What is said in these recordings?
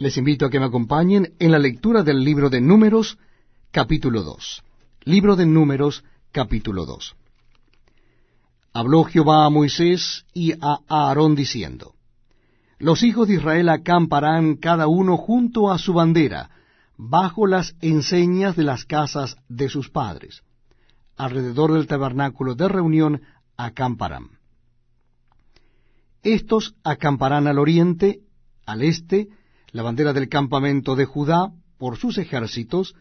Les invito a que me acompañen en la lectura del libro de Números, capítulo 2. Libro de Números, capítulo 2. Habló Jehová a Moisés y a Aarón diciendo, Los hijos de Israel acamparán cada uno junto a su bandera, bajo las enseñas de las casas de sus padres. Alrededor del tabernáculo de reunión acamparán. Estos acamparán al oriente, al este, la bandera del campamento de Judá por sus ejércitos,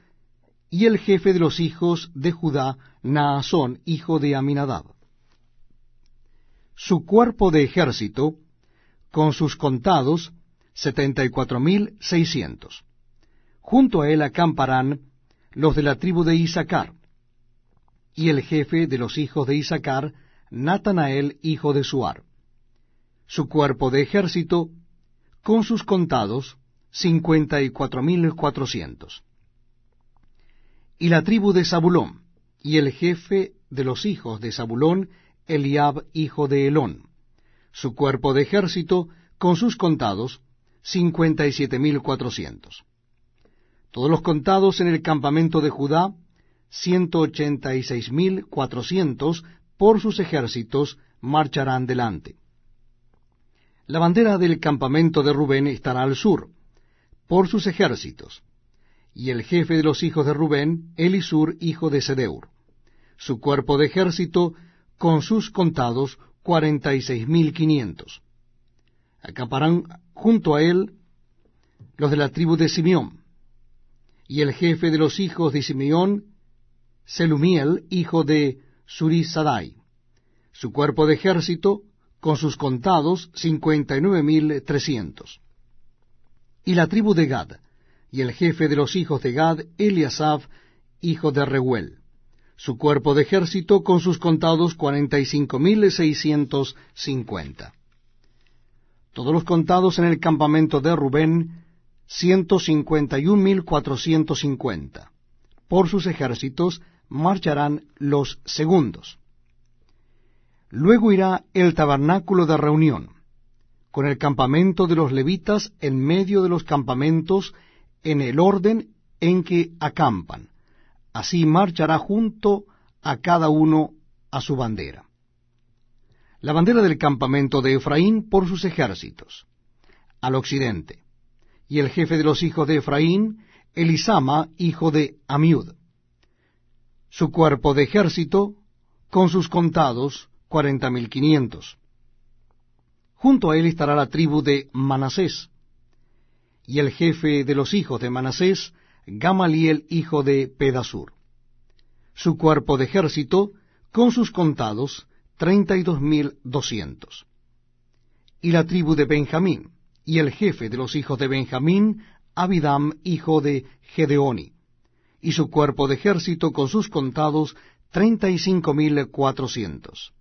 y el jefe de los hijos de Judá, Naasón, hijo de Aminadab. Su cuerpo de ejército, con sus contados, setenta y cuatro mil seiscientos. Junto a él acamparán los de la tribu de Isaacar, y el jefe de los hijos de Isaacar, Natanael, hijo de Suar. Su cuerpo de ejército, con sus contados, cincuenta y cuatro mil cuatrocientos. Y la tribu de Zabulón, y el jefe de los hijos de Zabulón, Eliab, hijo de Elón. Su cuerpo de ejército, con sus contados, cincuenta y siete mil cuatrocientos. Todos los contados en el campamento de Judá, ciento ochenta y seis mil cuatrocientos, por sus ejércitos, marcharán delante. La bandera del campamento de Rubén estará al sur, por sus ejércitos, y el jefe de los hijos de Rubén, Elisur, hijo de Sedeur. Su cuerpo de ejército, con sus contados, cuarenta y seis mil quinientos. Acaparán junto a él los de la tribu de Simeón, y el jefe de los hijos de Simeón, Selumiel, hijo de Surisadai. Su cuerpo de ejército, con sus contados cincuenta y nueve mil trescientos. Y la tribu de Gad, y el jefe de los hijos de Gad, Eliasaf, hijo de Reuel. Su cuerpo de ejército con sus contados cuarenta y cinco mil seiscientos cincuenta. Todos los contados en el campamento de Rubén, ciento cincuenta y un mil cuatrocientos cincuenta. Por sus ejércitos marcharán los segundos. Luego irá el tabernáculo de reunión, con el campamento de los levitas en medio de los campamentos, en el orden en que acampan. Así marchará junto a cada uno a su bandera. La bandera del campamento de Efraín por sus ejércitos, al occidente, y el jefe de los hijos de Efraín, Elisama, hijo de Amiud. Su cuerpo de ejército, con sus contados, cuarenta mil quinientos. Junto a él estará la tribu de Manasés, y el jefe de los hijos de Manasés, Gamaliel hijo de Pedasur. Su cuerpo de ejército, con sus contados, treinta y dos mil doscientos. Y la tribu de Benjamín, y el jefe de los hijos de Benjamín, Abidam hijo de Gedeoni, y su cuerpo de ejército con sus contados, treinta y cinco mil cuatrocientos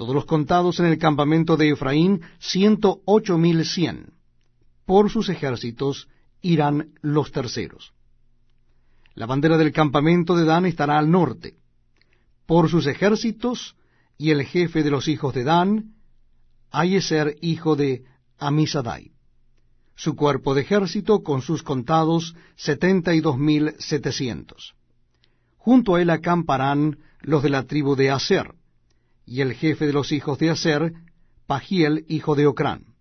todos los contados en el campamento de Efraín, ciento ocho mil cien. Por sus ejércitos irán los terceros. La bandera del campamento de Dan estará al norte. Por sus ejércitos, y el jefe de los hijos de Dan, Ayeser, hijo de Amisadai. Su cuerpo de ejército, con sus contados, setenta y dos mil setecientos. Junto a él acamparán los de la tribu de Aser, y el jefe de los hijos de Aser, Pagiel, hijo de Ocrán.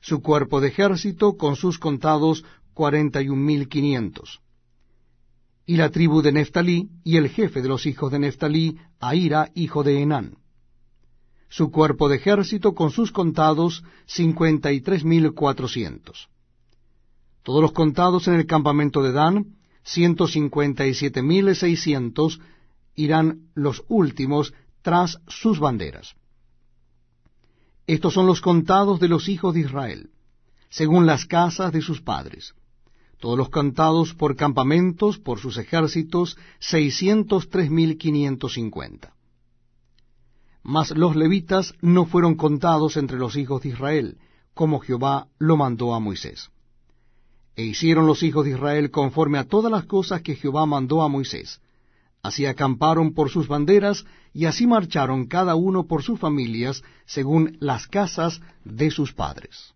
Su cuerpo de ejército, con sus contados, cuarenta y un mil quinientos. Y la tribu de Neftalí, y el jefe de los hijos de Neftalí, Aira, hijo de Enán. Su cuerpo de ejército, con sus contados, cincuenta y tres mil cuatrocientos. Todos los contados en el campamento de Dan, ciento cincuenta y siete mil seiscientos, irán los últimos tras sus banderas. Estos son los contados de los hijos de Israel, según las casas de sus padres. Todos los contados por campamentos, por sus ejércitos, seiscientos tres mil quinientos cincuenta. Mas los levitas no fueron contados entre los hijos de Israel, como Jehová lo mandó a Moisés. E hicieron los hijos de Israel conforme a todas las cosas que Jehová mandó a Moisés, Así acamparon por sus banderas y así marcharon cada uno por sus familias según las casas de sus padres.